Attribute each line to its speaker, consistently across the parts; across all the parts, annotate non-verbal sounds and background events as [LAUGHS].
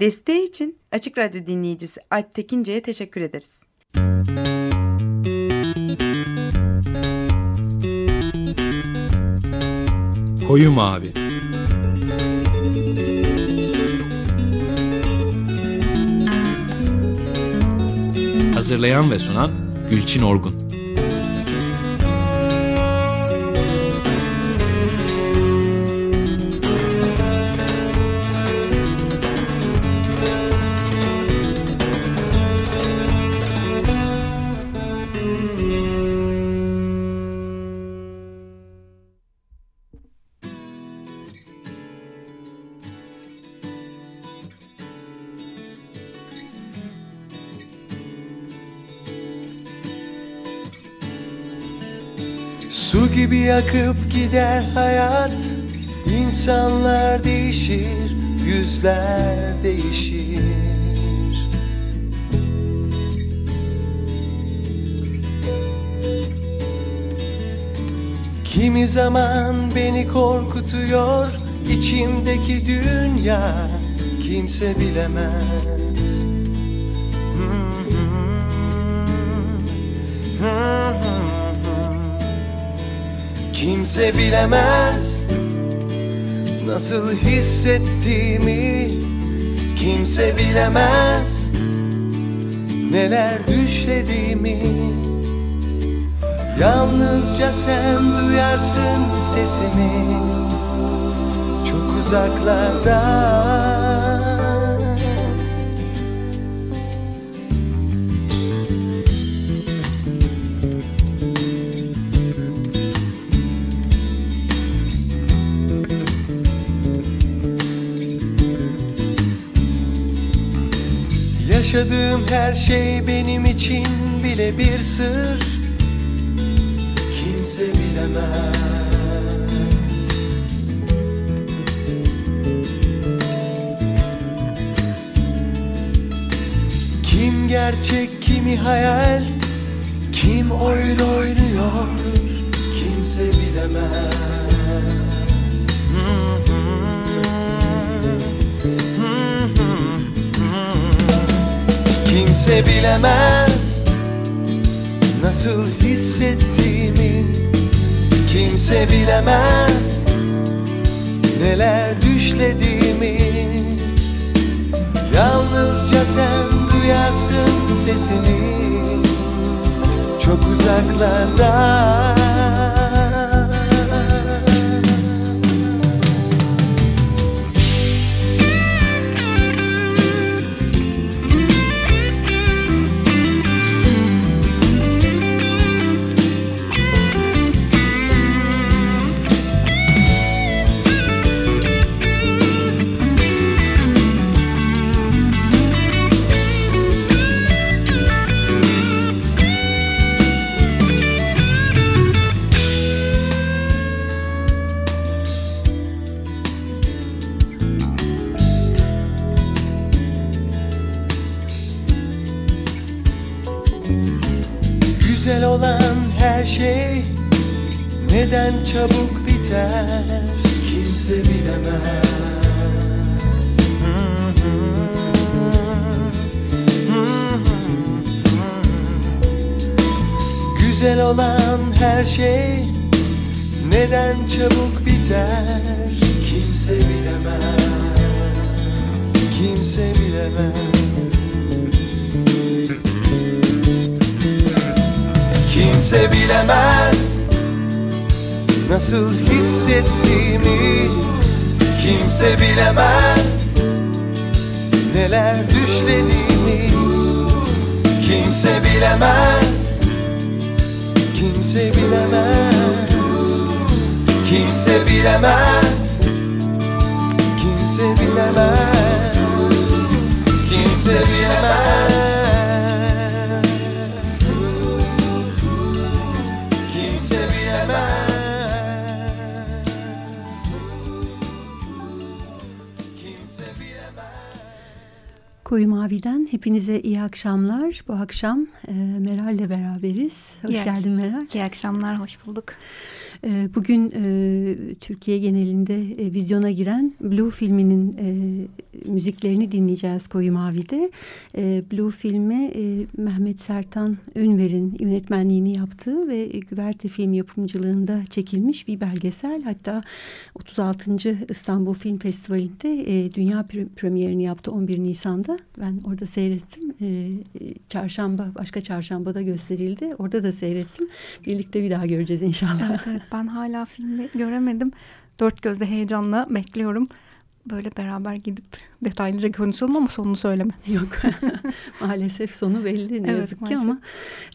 Speaker 1: Desteği için Açık Radyo dinleyicisi Alp Tekince'ye teşekkür ederiz.
Speaker 2: Koyu Mavi Hazırlayan ve sunan Gülçin Orgun
Speaker 3: akıp gider hayat. İnsanlar değişir, yüzler değişir. Kimi zaman beni korkutuyor içimdeki dünya. Kimse bilemez Kimse bilemez nasıl hissettiğimi. Kimse bilemez neler düşlediğimi. Yalnızca sen duyarsın sesimi. Çok uzaklarda Yaşadığım her şey benim için bile bir sır. Kimse bilemez. Kim gerçek kimi hayal Kim oyun oynuyor? Kimse bilemez Kimse bilemez nasıl hissettiğimi. Kimse bilemez neler düşlediğimi. Yalnızca sen duyarsın sesini Çok uzaklarda Güzel olan her şey neden çabuk biter? Kimse bilemez. Güzel olan her şey neden çabuk biter? Kimse bilemez. Kimse bilemez Kimse bilemez. Nasıl hissettiğimi Kimse bilemez. Neler düşlediğimi Kimse bilemez. Kimse bilemez. Kimse bilemez. Kimse bilemez. Kimse bilemez
Speaker 4: Koyu Mavi'den hepinize iyi akşamlar. Bu akşam e, Meral'le beraberiz. Hoş
Speaker 5: İyi
Speaker 4: geldin Meral.
Speaker 5: İyi akşamlar, hoş bulduk.
Speaker 4: Ee, bugün e, Türkiye genelinde e, vizyona giren Blue filminin e, müziklerini dinleyeceğiz Koyu Mavi'de. Blue filmi Mehmet Sertan Ünver'in yönetmenliğini yaptığı ve Güverte Film yapımcılığında çekilmiş bir belgesel. Hatta 36. İstanbul Film Festivali'nde dünya premierini yaptı 11 Nisan'da. Ben orada seyrettim. Çarşamba, başka çarşambada gösterildi. Orada da seyrettim. Birlikte bir daha göreceğiz inşallah.
Speaker 5: Evet, evet ben hala filmi göremedim. Dört gözle heyecanla bekliyorum böyle beraber gidip detaylıca konuşalım ama sonunu söyleme. [LAUGHS]
Speaker 4: Yok [LAUGHS] maalesef sonu belli ne evet, yazık maalesef. ki ama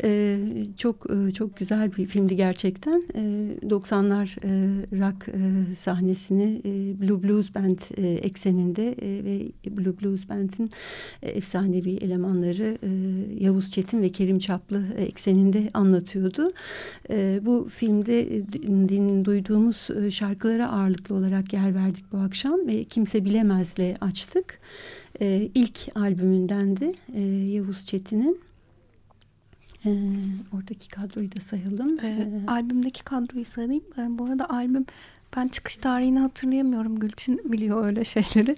Speaker 4: e, çok e, çok güzel bir filmdi gerçekten. E, 90'lar e, rock e, sahnesini e, Blue Blues Band e, ekseninde e, ve Blue Blues Band'in e, efsanevi elemanları e, Yavuz Çetin ve Kerim Çaplı e, ekseninde anlatıyordu. E, bu filmde e, din, duyduğumuz e, şarkılara ağırlıklı olarak yer verdik bu akşam ve kim Kimse Bilemez'le açtık. E, ilk albümündendi e, Yavuz Çetin'in. E, oradaki kadroyu da sayalım.
Speaker 5: E, e, albümdeki kadroyu sayayım. E, bu arada albüm ben çıkış tarihini hatırlayamıyorum. Gülçin biliyor öyle şeyleri.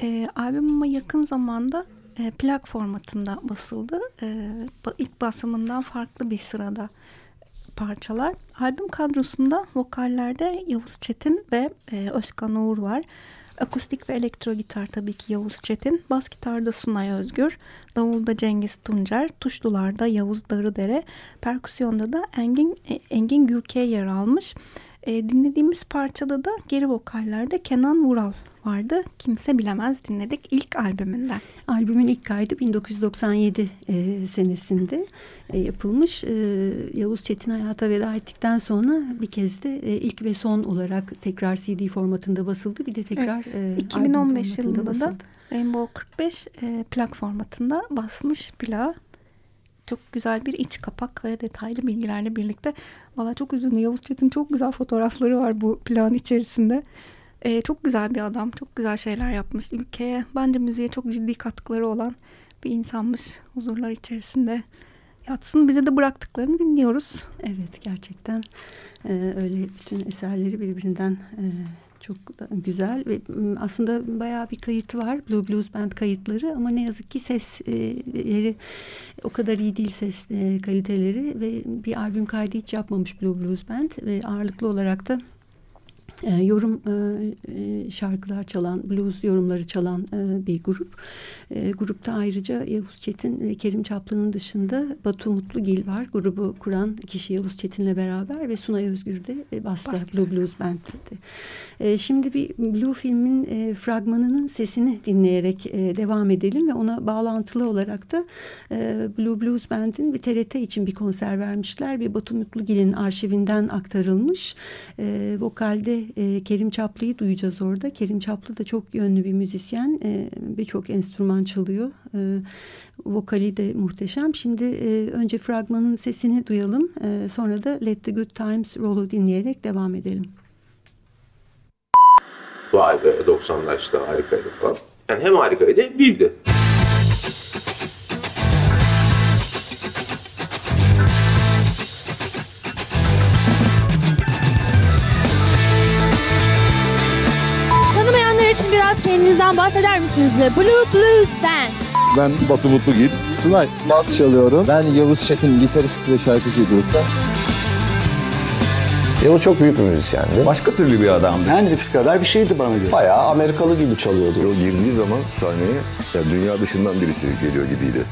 Speaker 5: E, albüm ama yakın zamanda e, plak formatında basıldı. E, ilk basımından farklı bir sırada parçalar. Albüm kadrosunda vokallerde Yavuz Çetin ve e, Özkan Uğur var. Akustik ve elektro gitar tabii ki Yavuz Çetin. Bas gitarda Sunay Özgür. Davulda Cengiz Tuncer. Tuşlularda Yavuz Darıdere. Perküsyonda da Engin, e, Engin Gürke yer almış. E, dinlediğimiz parçada da geri vokallerde Kenan Vural vardı. Kimse bilemez dinledik ilk albümünden.
Speaker 4: Albümün ilk kaydı 1997 e, senesinde e, yapılmış. E, Yavuz Çetin hayata veda ettikten sonra bir kez de e, ilk ve son olarak tekrar CD formatında basıldı. Bir de tekrar
Speaker 5: evet. e, 2015 yılında basıldı. da Rainbow 45 e, plak formatında basmış plağı çok güzel bir iç kapak ve detaylı bilgilerle birlikte. Valla çok üzüldüm. Yavuz Çetin çok güzel fotoğrafları var bu plan içerisinde. Ee, çok güzel bir adam. Çok güzel şeyler yapmış. Ülkeye bence müziğe çok ciddi katkıları olan bir insanmış. Huzurlar içerisinde yatsın. Bize de bıraktıklarını dinliyoruz.
Speaker 4: Evet gerçekten ee, öyle bütün eserleri birbirinden e, çok güzel ve aslında bayağı bir kayıt var Blue Blues Band kayıtları ama ne yazık ki sesleri o kadar iyi değil ses e, kaliteleri ve bir albüm kaydı hiç yapmamış Blue Blues Band ve ağırlıklı olarak da e, yorum e, şarkılar çalan, blues yorumları çalan e, bir grup. E, grupta ayrıca Yavuz Çetin ve Kerim Çaplı'nın dışında Batu Mutlugil var. Grubu kuran kişi Yavuz Çetin'le beraber ve Sunay Özgür de e, Basta Blue Blues Band'di. E, şimdi bir Blue filmin e, fragmanının sesini dinleyerek e, devam edelim ve ona bağlantılı olarak da e, Blue Blues Band'in bir TRT için bir konser vermişler ve Batu Mutlugil'in arşivinden aktarılmış. E, vokalde e, Kerim Çaplı'yı duyacağız orada. Kerim Çaplı da çok yönlü bir müzisyen. E, Birçok enstrüman çalıyor. E, vokali de muhteşem. Şimdi e, önce fragmanın sesini duyalım. E, sonra da Let the Good Times Roll'u dinleyerek devam edelim.
Speaker 6: Vay be 90'lar işte harikaydı falan. Yani hem harikaydı değildi.
Speaker 7: Kendinizden bahseder misiniz? Blue Blues Band.
Speaker 8: Ben Batu Mutlugil.
Speaker 9: Sunay. Bas çalıyorum. Ben Yavuz Çetin, gitarist ve şarkıcı grupta.
Speaker 10: Yavuz çok büyük bir müzisyendi.
Speaker 11: Başka türlü bir adamdı.
Speaker 9: Hendrix kadar bir şeydi bana göre. Bayağı Amerikalı gibi çalıyordu.
Speaker 11: O girdiği zaman sahneye ya dünya dışından birisi geliyor gibiydi.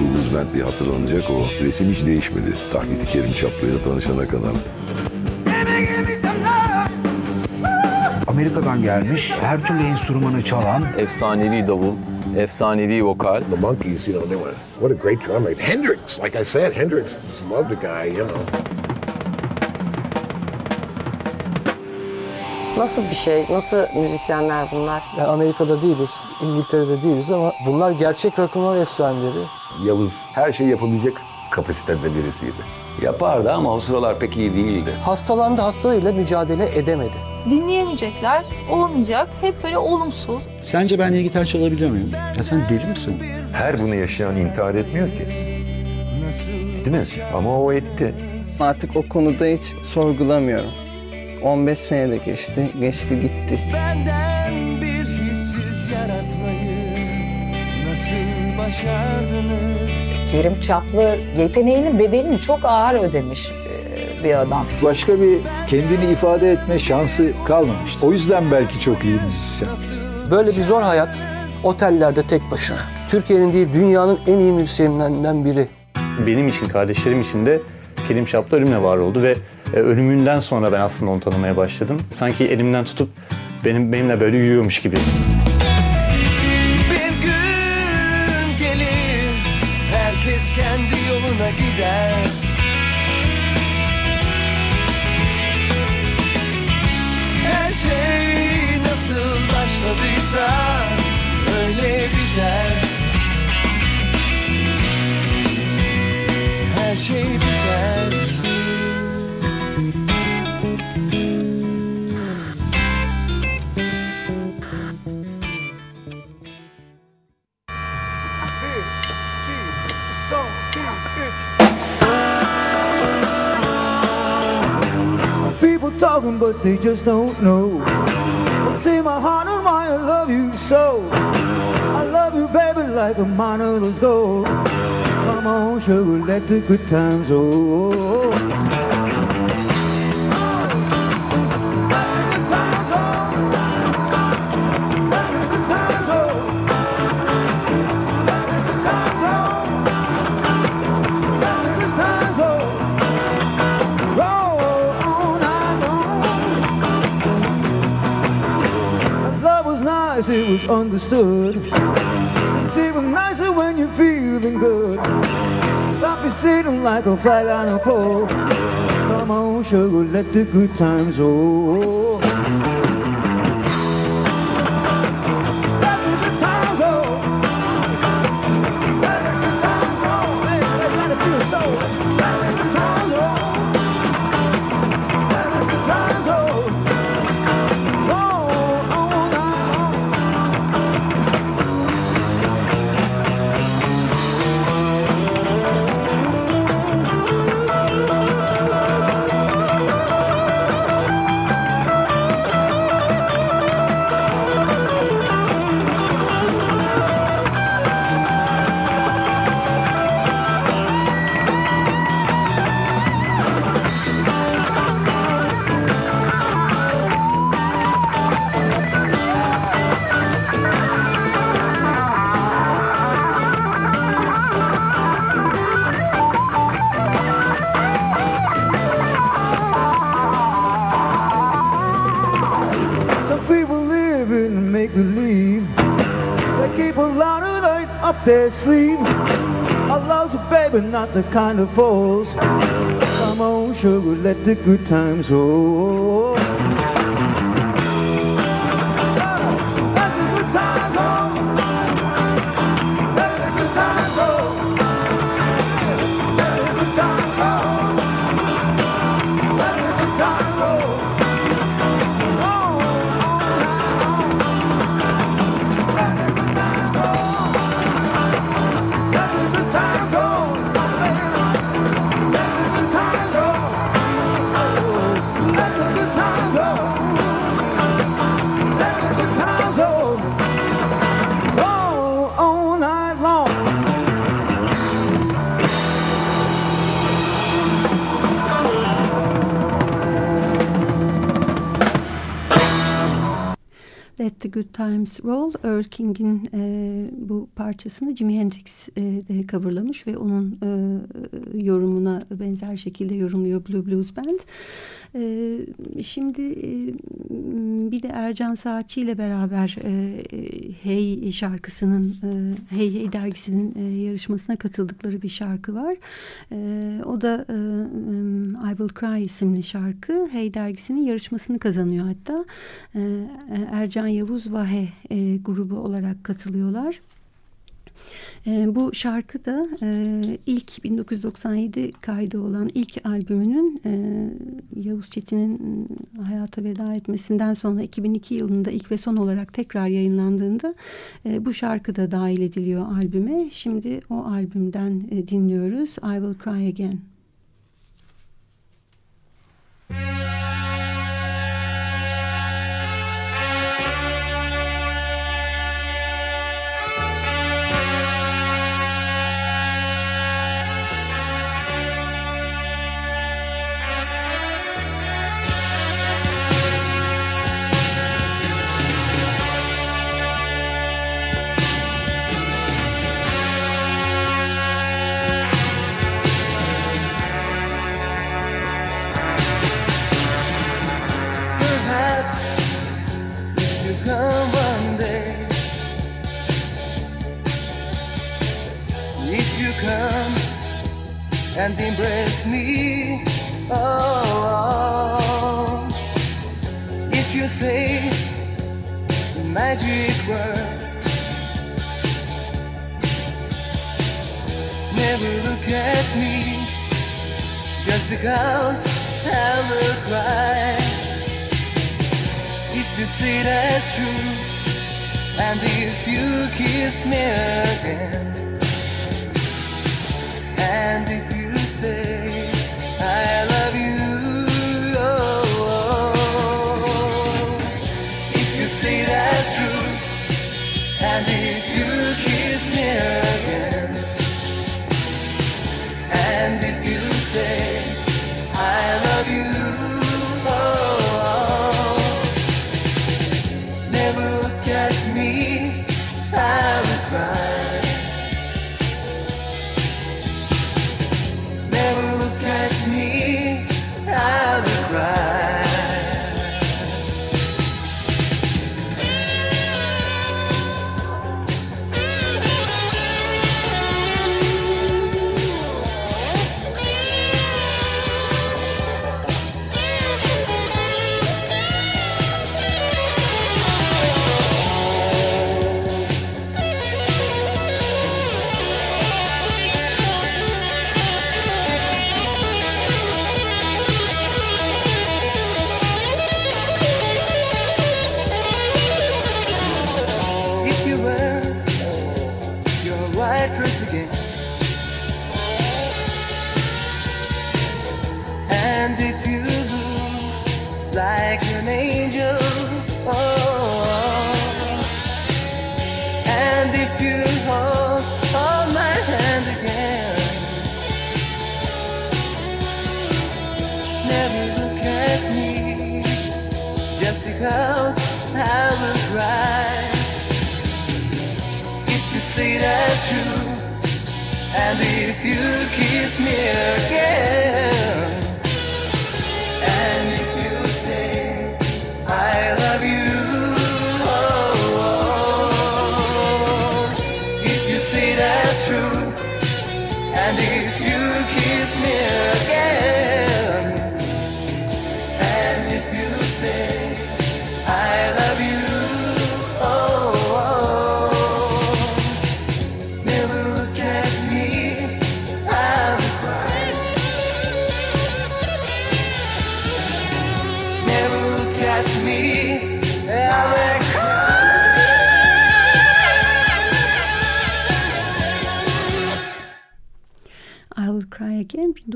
Speaker 11: Blues Band diye hatırlanacak o. Resim hiç değişmedi. Taklidi Kerim Çaplı'yla tanışana kadar.
Speaker 12: Amerika'dan gelmiş, her türlü enstrümanı çalan.
Speaker 13: Efsanevi davul, efsanevi vokal.
Speaker 14: The Monkees, you know, they were, what a great drummer. Hendrix, like I said, Hendrix loved the guy, you know.
Speaker 15: Nasıl bir şey? Nasıl müzisyenler bunlar?
Speaker 16: Yani Amerika'da değiliz, İngiltere'de değiliz ama bunlar gerçek rock'n'roll efsaneleri.
Speaker 11: Yavuz her şeyi yapabilecek kapasitede birisiydi. Yapardı ama o sıralar pek iyi değildi.
Speaker 16: Hastalandı, hastalığıyla mücadele edemedi.
Speaker 17: Dinleyemeyecekler, olmayacak, hep böyle olumsuz.
Speaker 9: Sence ben iyi gitar çalabiliyor muyum? Ya sen deli misin?
Speaker 11: Her bunu yaşayan intihar etmiyor ki. Değil mi? Ama o etti.
Speaker 8: Artık o konuda hiç sorgulamıyorum. 15 sene de geçti, geçti gitti.
Speaker 3: Benden bir hissiz yaratmayı nasıl başardınız?
Speaker 18: Kerim Çaplı yeteneğinin bedelini çok ağır ödemiş e, bir adam.
Speaker 19: Başka bir kendini ifade etme şansı kalmamış. O yüzden belki çok iyi müzisyen.
Speaker 16: Böyle bir zor hayat otellerde tek başına. Türkiye'nin değil dünyanın en iyi müzisyenlerinden biri.
Speaker 20: Benim için, kardeşlerim için de Kerim Çaplı ölümle var oldu ve e, ölümünden sonra ben aslında onu tanımaya başladım. Sanki elimden tutup benim benimle böyle yürüyormuş gibi.
Speaker 3: Herkes kendi yoluna gider. Her şey nasıl başladıysa öyle biter.
Speaker 21: Talking, but they just don't know. What's in my heart and why I love you so. I love you, baby, like a mine does gold. Come on, sugar, let the good times roll. Understood. It's even nicer when you're feeling good. Stop you sitting like a flag on a pole. Come on, sugar, let the good times roll. Baby, not the kind of fools. Come on, sugar, let the good times roll. Let the Good Times Roll,
Speaker 4: Earl King'in e, bu parçasını Jimi Hendrix e, de coverlamış ve onun e, yorumuna benzer şekilde yorumluyor Blue Blues Band. E, şimdi e, bir de Ercan Saatçi ile beraber e, Hey şarkısının, e, Hey Hey dergisinin e, yarışmasına katıldıkları bir şarkı var. E, o da e, I Will Cry isimli şarkı. Hey dergisinin yarışmasını kazanıyor hatta. E, Ercan Yavuz Vahe e, grubu olarak katılıyorlar. E, bu şarkı da e, ilk 1997 kaydı olan ilk albümünün e, Yavuz Çetin'in hayata veda etmesinden sonra 2002 yılında ilk ve son olarak tekrar yayınlandığında e, bu şarkı da dahil ediliyor albüme. Şimdi o albümden e, dinliyoruz. I Will Cry Again.
Speaker 3: And embrace me. Oh, if you say magic words, never look at me just because I will cry. If you say that's true, and if you kiss me again. And if say I love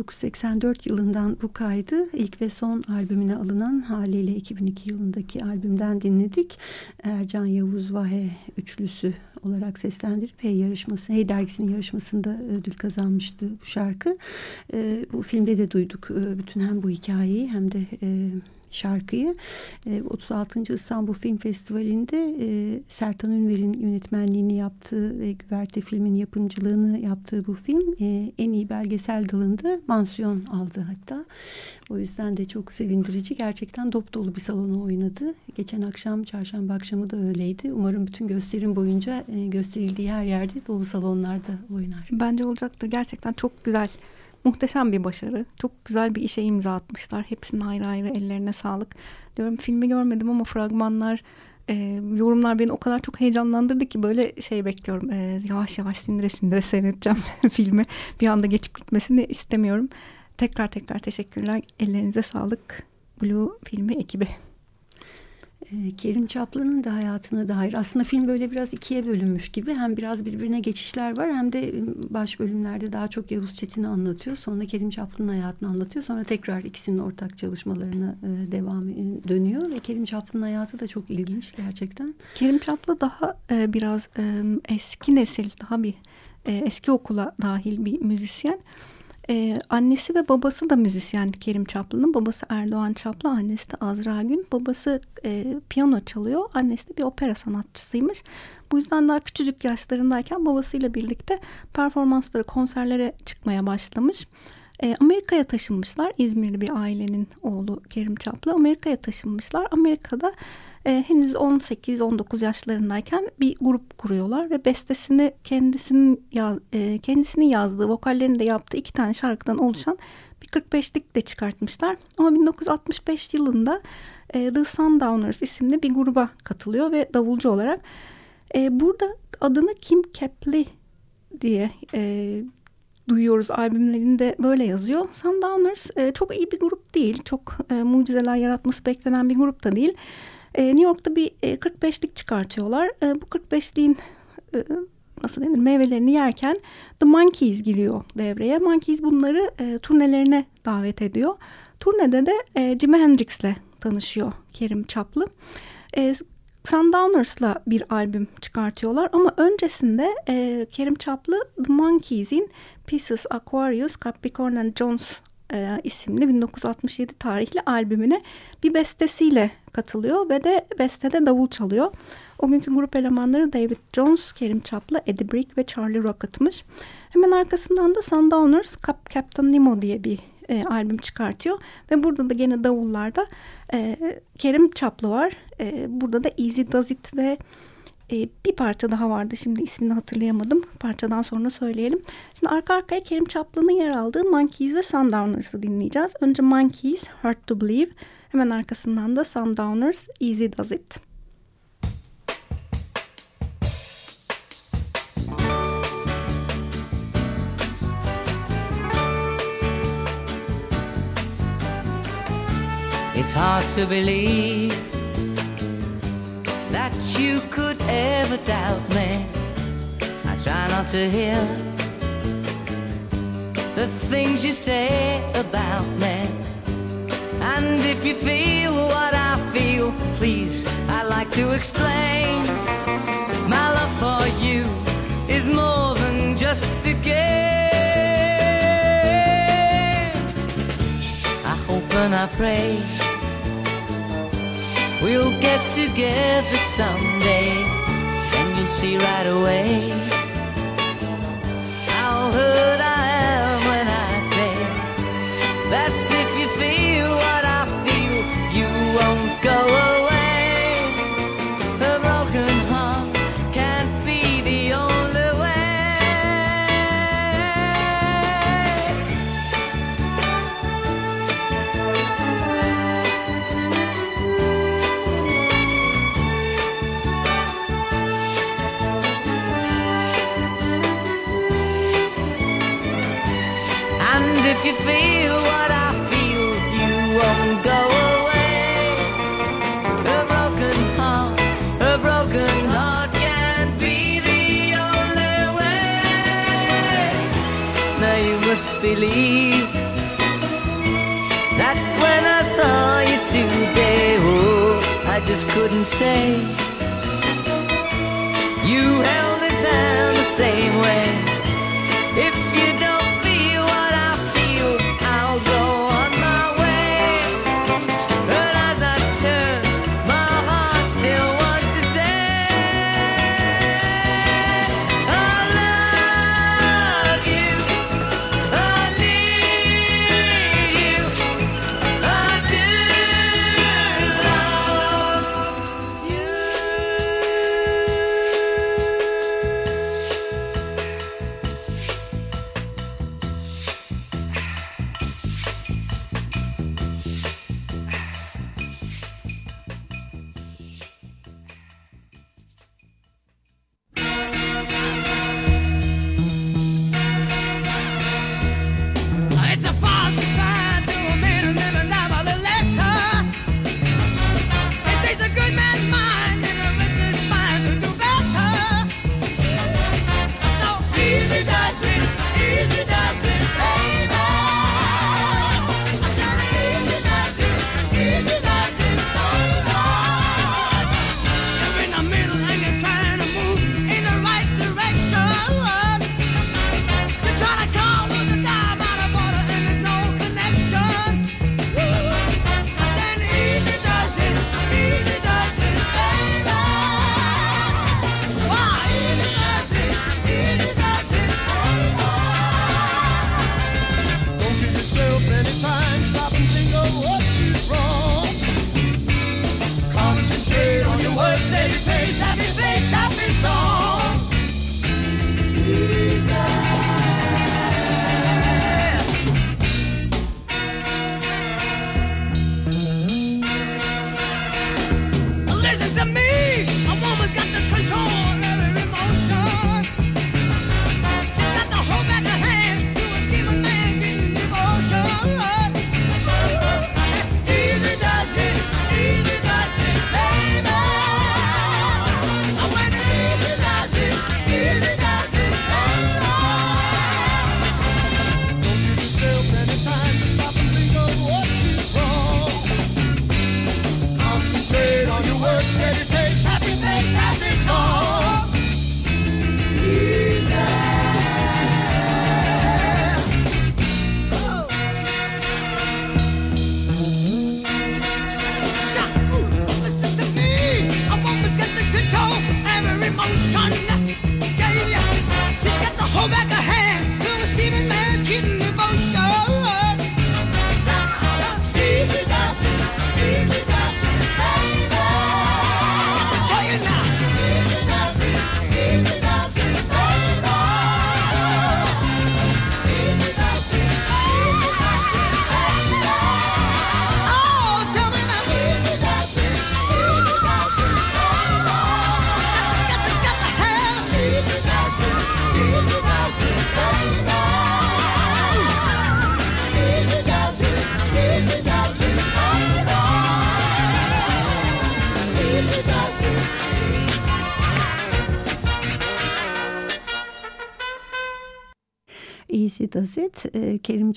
Speaker 4: 1984 yılından bu kaydı ilk ve son albümüne alınan haliyle 2002 yılındaki albümden dinledik. Ercan Yavuz Vahe üçlüsü olarak seslendirip Hey yarışması, Hey dergisinin yarışmasında ödül kazanmıştı bu şarkı. Bu filmde de duyduk bütün hem bu hikayeyi hem de şarkıyı. E, 36. İstanbul Film Festivali'nde e, Sertan Ünver'in yönetmenliğini yaptığı ve Güverte filmin yapımcılığını yaptığı bu film e, en iyi belgesel dalında mansiyon aldı hatta. O yüzden de çok sevindirici. Gerçekten dop dolu bir salona oynadı. Geçen akşam, çarşamba akşamı da öyleydi. Umarım bütün gösterim boyunca e, gösterildiği her yerde dolu salonlarda oynar.
Speaker 5: Bence olacaktır. Gerçekten çok güzel. Muhteşem bir başarı. Çok güzel bir işe imza atmışlar. Hepsinin ayrı ayrı ellerine sağlık. Diyorum filmi görmedim ama fragmanlar e, yorumlar beni o kadar çok heyecanlandırdı ki böyle şey bekliyorum. E, yavaş yavaş sindire sindire seyredeceğim [LAUGHS] filmi. Bir anda geçip gitmesini istemiyorum. Tekrar tekrar teşekkürler. Ellerinize sağlık. Blue filmi ekibi.
Speaker 4: Ee, Kerim Çaplı'nın da hayatına dair aslında film böyle biraz ikiye bölünmüş gibi hem biraz birbirine geçişler var hem de ıı, baş bölümlerde daha çok Yavuz Çetin'i anlatıyor sonra Kerim Çaplı'nın hayatını anlatıyor sonra tekrar ikisinin ortak çalışmalarına e, devam e, dönüyor ve Kerim Çaplı'nın hayatı da çok ilginç gerçekten.
Speaker 5: Kerim Çaplı daha e, biraz e, eski nesil daha bir e, eski okula dahil bir müzisyen. Ee, annesi ve babası da müzisyen Kerim Çaplı'nın. Babası Erdoğan Çaplı, annesi de Azra Gün. Babası e, piyano çalıyor, annesi de bir opera sanatçısıymış. Bu yüzden daha küçücük yaşlarındayken babasıyla birlikte performansları, konserlere çıkmaya başlamış. E, Amerika'ya taşınmışlar. İzmirli bir ailenin oğlu Kerim Çaplı. Amerika'ya taşınmışlar. Amerika'da e, henüz 18-19 yaşlarındayken bir grup kuruyorlar ve bestesini kendisinin yaz, e, kendisinin yazdığı, vokallerini de yaptığı iki tane şarkıdan oluşan bir 45'lik de çıkartmışlar. Ama 1965 yılında e, The Sundowners isimli bir gruba katılıyor ve davulcu olarak. E, burada adını Kim Kepley diye e, duyuyoruz albümlerinde böyle yazıyor. Sundowners e, çok iyi bir grup değil. Çok e, mucizeler yaratması beklenen bir grup da değil. E, New York'ta bir e, 45'lik çıkartıyorlar. E, bu 45'liğin e, nasıl denir meyvelerini yerken The Monkeys giriyor devreye. Monkeys bunları e, turnelerine davet ediyor. Turnede de e, Jimi Hendrix'le tanışıyor Kerim Çaplı. E, Sundowners'la bir albüm çıkartıyorlar ama öncesinde e, Kerim Çaplı The Monkeys'in Pieces, Aquarius, Capricorn and Jones e, isimli 1967 tarihli albümüne bir bestesiyle katılıyor ve de bestede davul çalıyor. O günkü grup elemanları David Jones, Kerim Çaplı, Eddie Brick ve Charlie Rocket'mış. Hemen arkasından da Sundowners Cap Captain Nemo diye bir e, albüm çıkartıyor. Ve burada da gene davullarda e, Kerim Çaplı var. E, burada da Easy Does It ve e, bir parça daha vardı. Şimdi ismini hatırlayamadım. Parçadan sonra söyleyelim. Şimdi arka arkaya Kerim Çaplı'nın yer aldığı Monkeys ve Sundowners'ı dinleyeceğiz. Önce Monkeys, Hard to Believe. Hemen arkasından da Sundowners, Easy Does It.
Speaker 22: It's hard to believe that you could ever doubt me. I try not to hear the things you say about me. And if you feel what I feel, please, I'd like to explain. My love for you is more than just a game. I hope and I pray we'll get together someday, and you'll see right away just couldn't say. You held his hand the same way.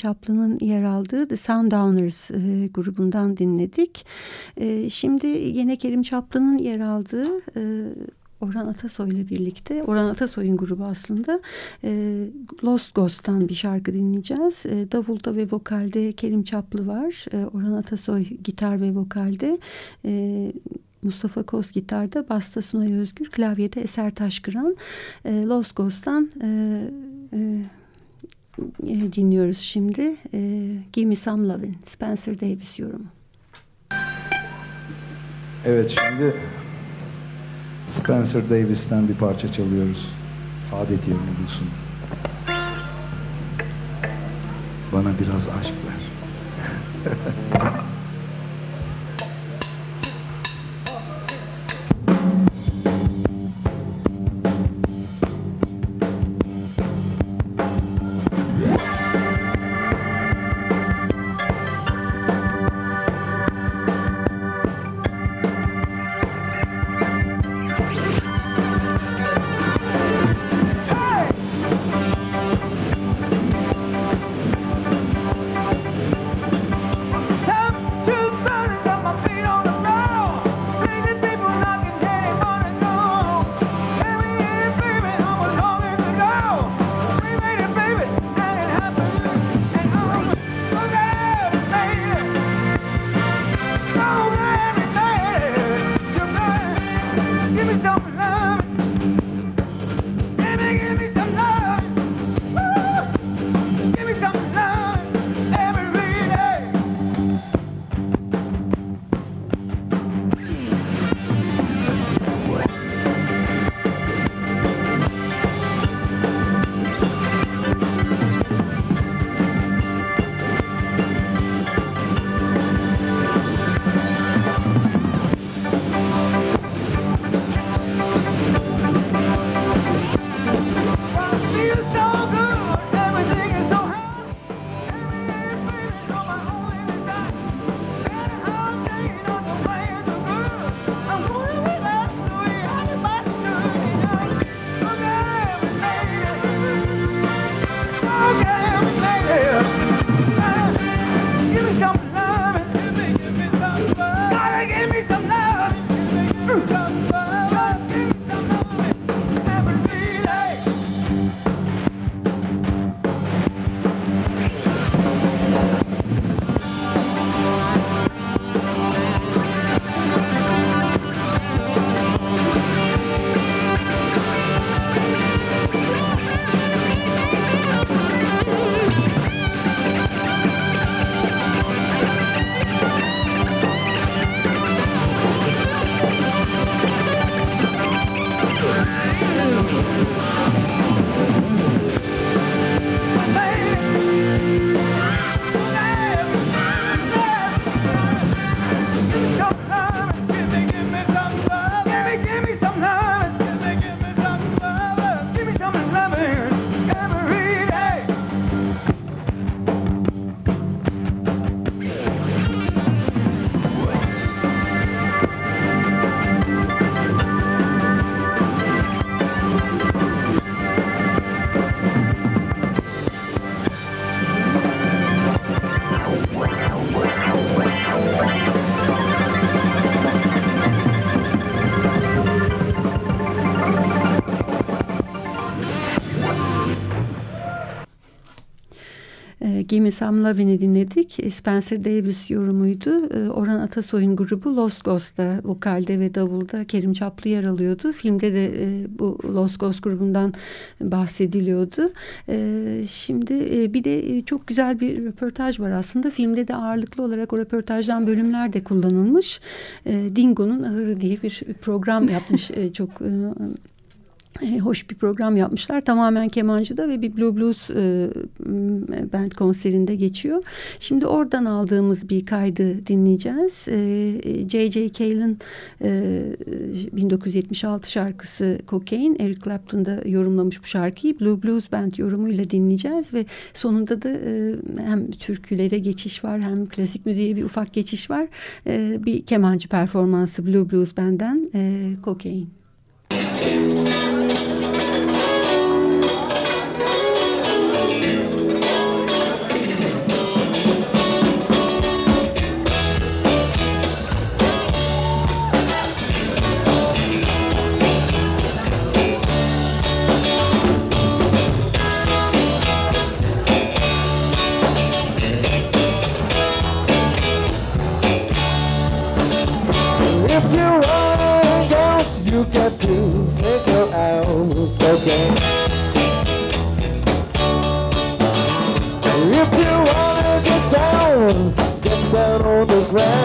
Speaker 4: Çaplı'nın yer aldığı The Sundowners e, grubundan dinledik. E, şimdi yine Kerim Çaplı'nın yer aldığı e, Orhan Atasoy ile birlikte, Orhan Atasoy'un grubu aslında e, Lost Ghost'tan bir şarkı dinleyeceğiz. E, davulda ve vokalde Kerim Çaplı var. E, Orhan Atasoy gitar ve vokalde. E, Mustafa Koz gitarda, basta Sunay Özgür, klavyede Eser Taşkıran. E, Lost Ghost'tan e, e, dinliyoruz şimdi. E, Give Me Some Lovin', Spencer Davis yorumu.
Speaker 19: Evet şimdi Spencer Davis'ten bir parça çalıyoruz. Adet yerini bulsun. Bana biraz aşk ver. [LAUGHS]
Speaker 4: Gimme Some Lovin'i dinledik. E, Spencer Davis yorumuydu. E, Orhan Atasoy'un grubu Lost Ghost'ta vokalde ve davulda Kerim Çaplı yer alıyordu. Filmde de e, bu Lost Ghost grubundan bahsediliyordu. Şimdi bir de çok güzel bir röportaj var aslında. Filmde de ağırlıklı olarak o röportajdan bölümler de kullanılmış. Dingo'nun Ahırı diye bir program yapmış. çok e, hoş bir program yapmışlar. Tamamen kemancıda ve bir Blue Blues e, band konserinde geçiyor. Şimdi oradan aldığımız bir kaydı dinleyeceğiz. E, J.J. Cale'ın e, 1976 şarkısı Cocaine. Eric Clapton da yorumlamış bu şarkıyı. Blue Blues Band yorumuyla dinleyeceğiz ve sonunda da e, hem türkülere geçiş var hem klasik müziğe bir ufak geçiş var. E, bir kemancı performansı Blue Blues Band'den e, Cocaine. J.J. friend.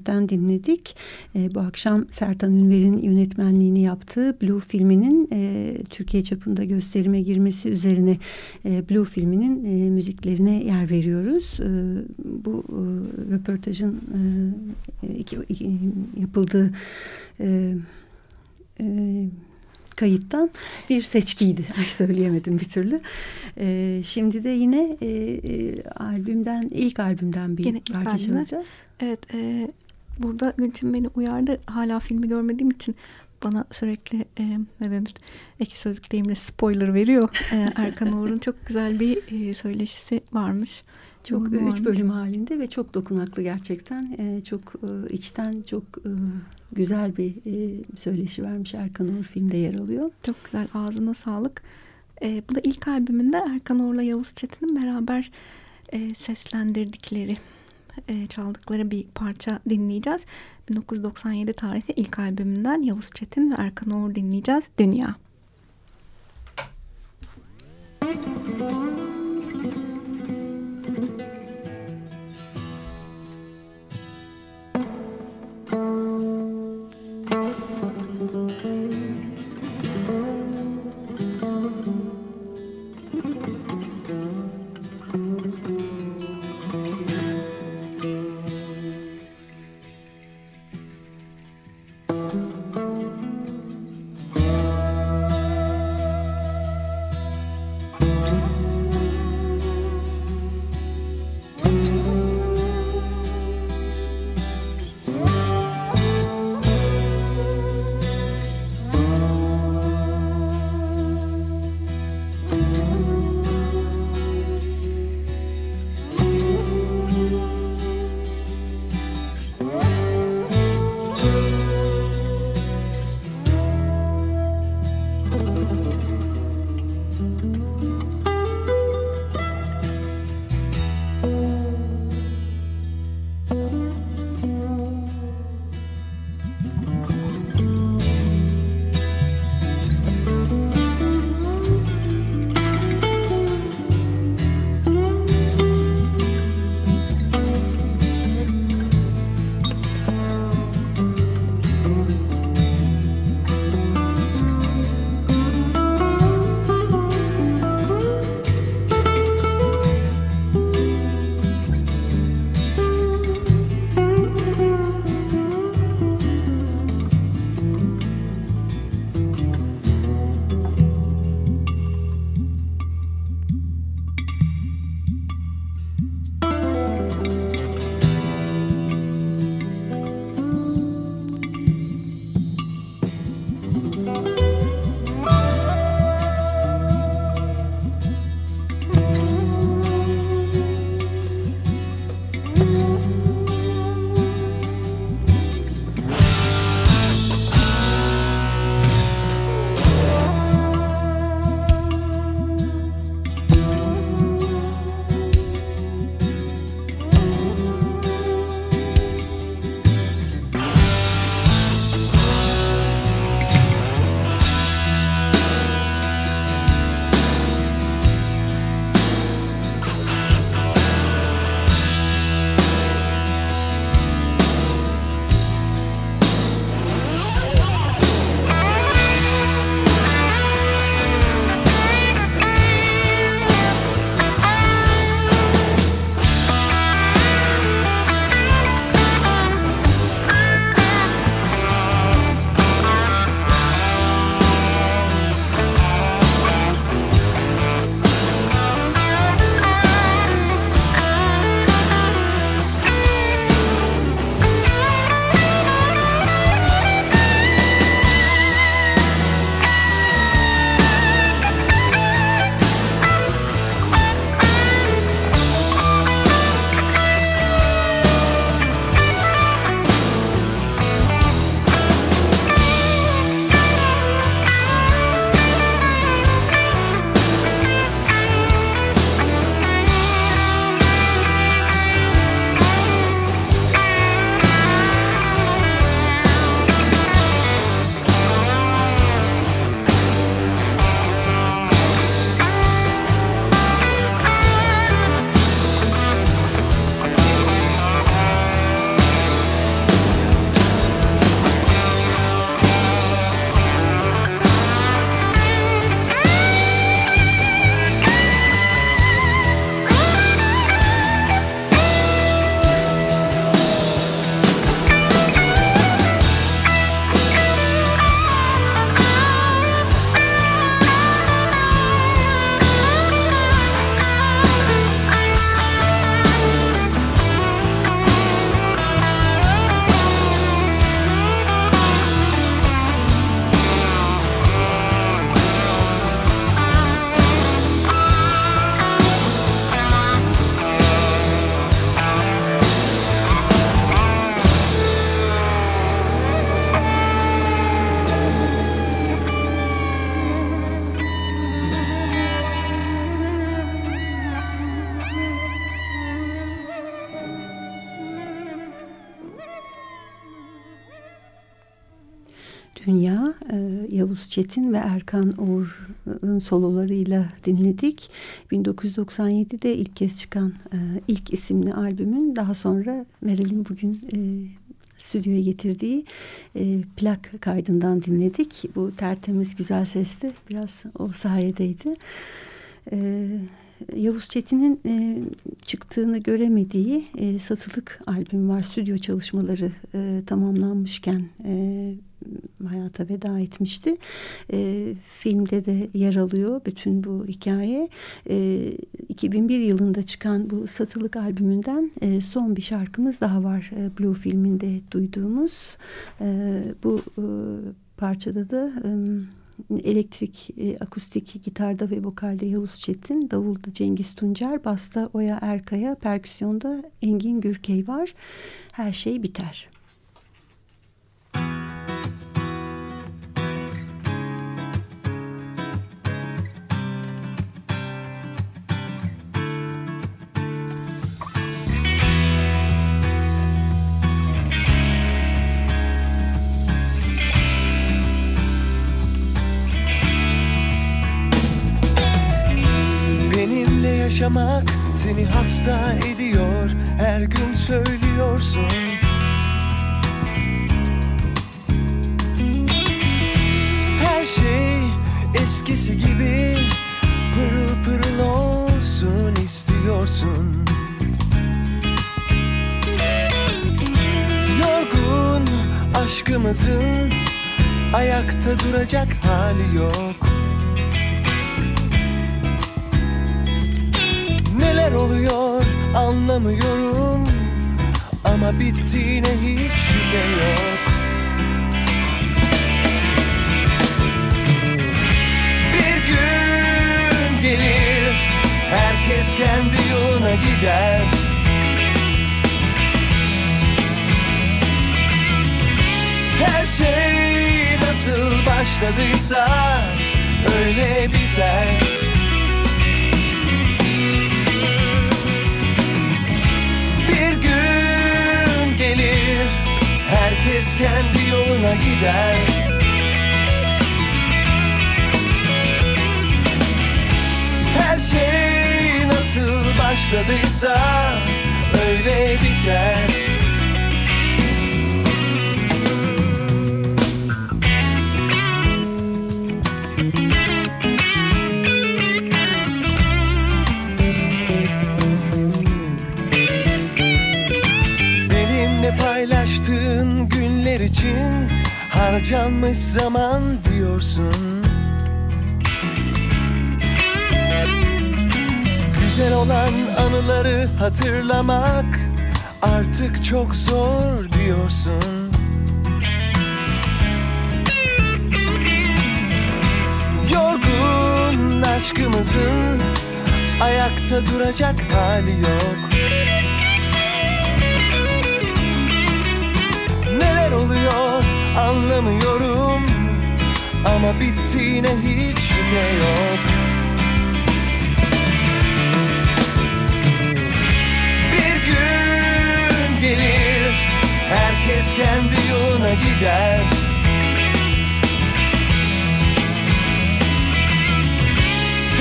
Speaker 4: Band'den dinledik. E, bu akşam Sertan Ünver'in yönetmenliğini yaptığı Blue filminin e, Türkiye çapında gösterime girmesi üzerine e, Blue filminin e, müziklerine yer veriyoruz. E, bu e, röportajın e, iki, iki, yapıldığı e, e, kayıttan bir seçkiydi. [LAUGHS] Ay söyleyemedim bir türlü. Ee, şimdi de yine e, e, albümden ilk albümden bir
Speaker 5: Yine
Speaker 4: parça çalacağız.
Speaker 5: Evet, e, burada Gülçin beni uyardı. Hala filmi görmediğim için bana sürekli e, ne denir ek sözlük deyimle spoiler veriyor. E, Erkan Uğur'un çok güzel bir e, söyleşisi varmış.
Speaker 4: Çok
Speaker 5: Yorumu
Speaker 4: üç
Speaker 5: varmış.
Speaker 4: bölüm halinde ve çok dokunaklı gerçekten. Ee, çok e, içten çok e, güzel bir e, söyleşi vermiş Erkan Uğur filmde yer alıyor.
Speaker 5: Çok güzel ağzına sağlık. E, bu da ilk albümünde Erkan Uğur'la Yavuz Çetin'in beraber e, seslendirdikleri, e, çaldıkları bir parça dinleyeceğiz. 1997 tarihli ilk albümünden Yavuz Çetin ve Erkan Uğur dinleyeceğiz. Dünya.
Speaker 3: Thank
Speaker 4: Yavuz Çetin ve Erkan Uğur'un sololarıyla dinledik. 1997'de ilk kez çıkan e, ilk isimli albümün daha sonra Meral'in bugün e, stüdyoya getirdiği e, plak kaydından dinledik. Bu tertemiz güzel sesli biraz o sayedeydi. E, Yavuz Çetin'in e, çıktığını göremediği e, satılık albüm var. Stüdyo çalışmaları e, tamamlanmışken e, hayata veda etmişti. E, filmde de yer alıyor bütün bu hikaye. E, 2001 yılında çıkan bu satılık albümünden e, son bir şarkımız daha var. E, Blue filminde duyduğumuz. E, bu e, parçada da... E, elektrik, e, akustik gitarda ve vokalde Yavuz Çetin, davulda Cengiz Tuncer, basta Oya Erkaya, perküsyonda Engin Gürkey var. Her şey biter.
Speaker 3: Benimle yaşamak seni hasta ediyor. Her gün söylüyorsun. Her şey eskisi gibi Pırıl pırıl olsun istiyorsun. Yorgun aşkımızın Ayakta duracak hali yok Neler oluyor anlamıyorum. Ama bittiğine hiç şüphe yok. Bir gün gelir Herkes kendi yoluna gider. Her şey nasıl başladıysa öyle biter Herkes kendi yoluna gider. Her şey nasıl başladıysa öyle biter için harcanmış zaman diyorsun. Güzel olan anıları hatırlamak artık çok zor diyorsun. Yorgun aşkımızın ayakta duracak hali yok Neler oluyor anlamıyorum. Ama bittiğine hiç şüphe yok. Bir gün gelir Herkes kendi yoluna gider.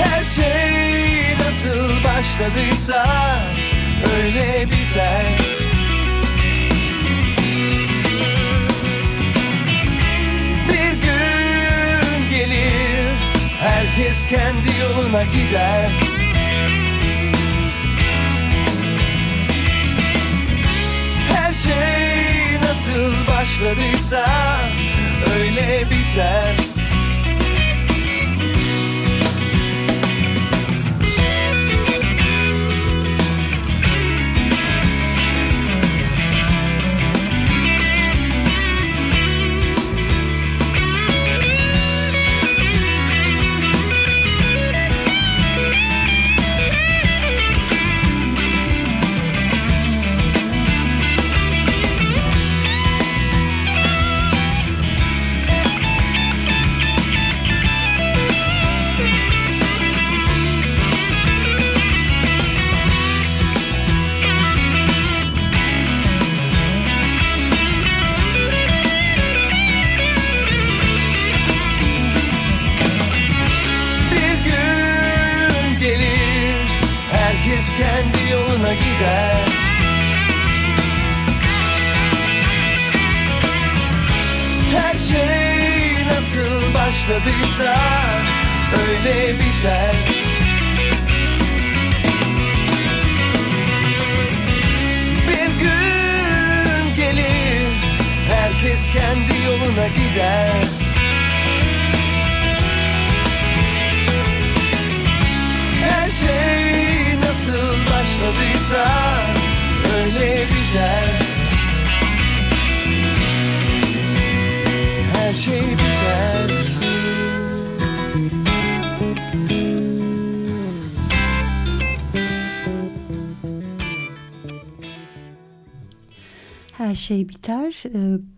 Speaker 3: Her şey nasıl başladıysa öyle biter Herkes kendi yoluna gider. Her şey nasıl başladıysa öyle biter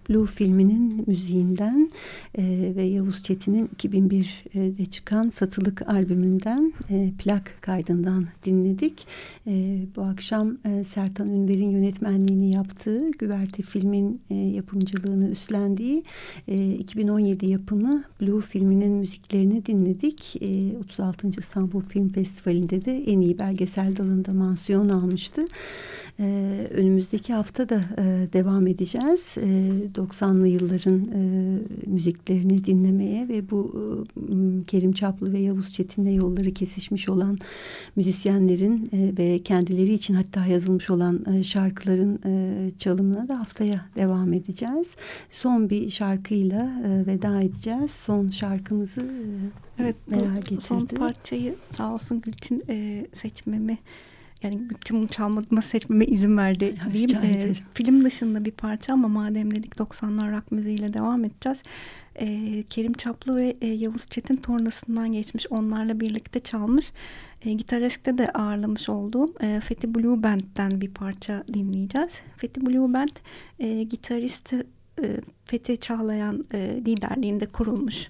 Speaker 4: Blue filminin müziğinden e, ve Yavuz Çetin'in 2001'de çıkan Satılık albümünden e, plak kaydından dinledik. E, bu akşam e, Sertan Ünver'in yönetmenliğini yaptığı Güverte filmin e, yapımcılığını üstlendiği e, 2017 yapımı Blue filminin müziklerini dinledik. E, 36. İstanbul Film Festivali'nde de en iyi belgesel dalında mansiyon almıştı. E, önümüzdeki hafta da e, devam edeceğiz. E, 90'lı yılların e, müziklerini dinlemeye ve bu e, Kerim Çaplı ve Yavuz Çetin'le yolları kesişmiş olan müzisyenlerin e, ve kendileri için hatta yazılmış olan e, şarkıların e, çalımına da haftaya devam edeceğiz. Son bir şarkıyla e, veda edeceğiz. Son şarkımızı e,
Speaker 5: Evet,
Speaker 4: merak getirdi.
Speaker 5: son parçayı sağ olsun Gülçin e, seçmemi yani Gülçin bunu çalmadığıma seçmeme izin verdi. [LAUGHS]
Speaker 4: rica
Speaker 5: E, film dışında bir parça ama madem dedik 90'lar rock müziğiyle devam edeceğiz. E, Kerim Çaplı ve e, Yavuz Çetin tornasından geçmiş. Onlarla birlikte çalmış. E, Gitaresk'te de ağırlamış olduğum e, Fethi Blue Band'den bir parça dinleyeceğiz. Fethi Blue Band e, gitarist e, Fethi Çağlayan e, liderliğinde kurulmuş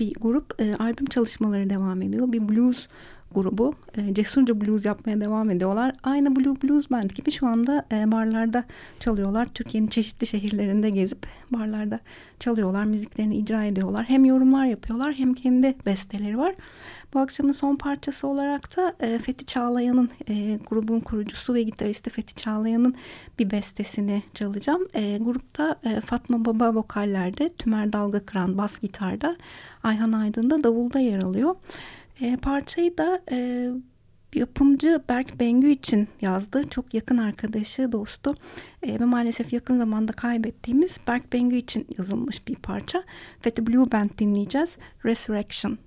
Speaker 5: bir grup. E, albüm çalışmaları devam ediyor. Bir blues grubu. E, cesurca blues yapmaya devam ediyorlar. Aynı Blue Blues Band gibi şu anda e, barlarda çalıyorlar. Türkiye'nin çeşitli şehirlerinde gezip barlarda çalıyorlar. Müziklerini icra ediyorlar. Hem yorumlar yapıyorlar hem kendi besteleri var. Bu akşamın son parçası olarak da e, Fethi Çağlayan'ın e, grubun kurucusu ve gitaristi Fethi Çağlayan'ın bir bestesini çalacağım. E, grupta e, Fatma Baba vokallerde, Tümer Dalga Kıran bas gitarda, Ayhan Aydın da davulda yer alıyor. E, parçayı da e, yapımcı Berk Bengü için yazdı. Çok yakın arkadaşı, dostu e, ve maalesef yakın zamanda kaybettiğimiz Berk Bengü için yazılmış bir parça. Fethi Blue Band dinleyeceğiz. Resurrection.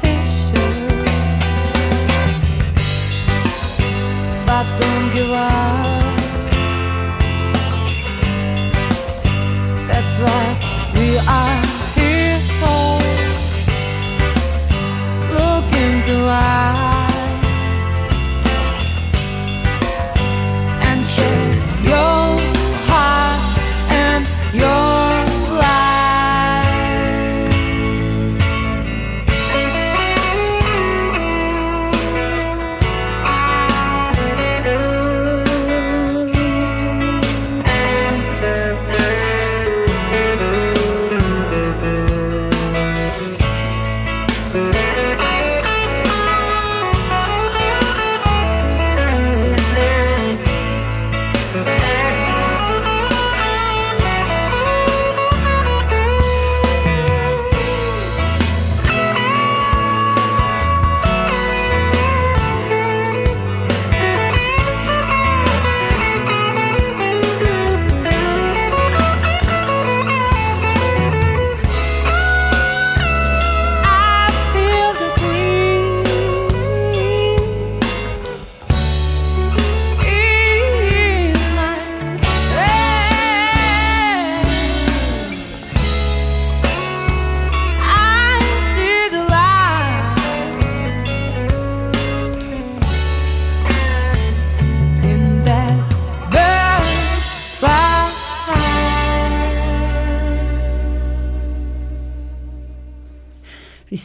Speaker 3: pictures. But
Speaker 23: don't give up.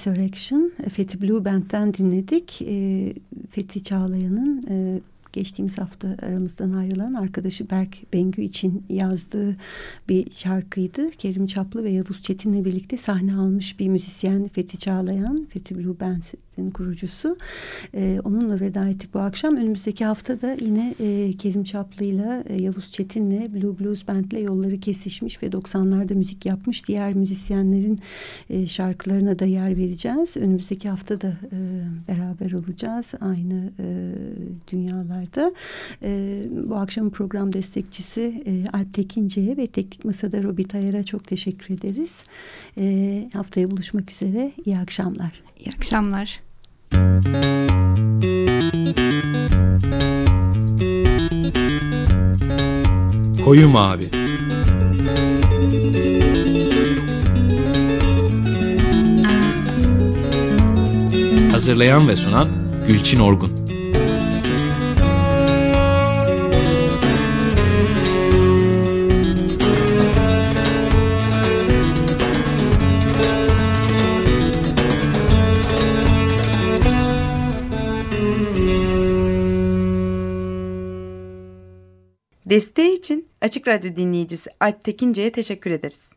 Speaker 4: Resurrection, Fethi Blue Band'den dinledik. E, Fethi Çağlayan'ın e, geçtiğimiz hafta aramızdan ayrılan arkadaşı Berk Bengü için yazdığı bir şarkıydı. Kerim Çaplı ve Yavuz Çetin'le birlikte sahne almış bir müzisyen Fethi Çağlayan, Fethi Blue Band'in kurucusu. E, onunla veda ettik bu akşam. Önümüzdeki hafta da yine e, Kerim Çaplı'yla e, Yavuz Çetin'le Blue Blues Band'le yolları kesişmiş ve 90'larda müzik yapmış diğer müzisyenlerin e, şarkılarına da yer vereceğiz. Önümüzdeki hafta da e, beraber olacağız aynı e, dünyalarda. E, bu akşamın program destekçisi e, Alp Tekince'ye ve Teknik Masa'da Robi Tayar'a çok teşekkür ederiz. E, haftaya buluşmak üzere. İyi akşamlar.
Speaker 5: İyi akşamlar.
Speaker 24: Koyu Mavi Hazırlayan ve sunan Gülçin Orgun
Speaker 25: Desteği için Açık Radyo dinleyicisi Alp Tekince'ye teşekkür ederiz.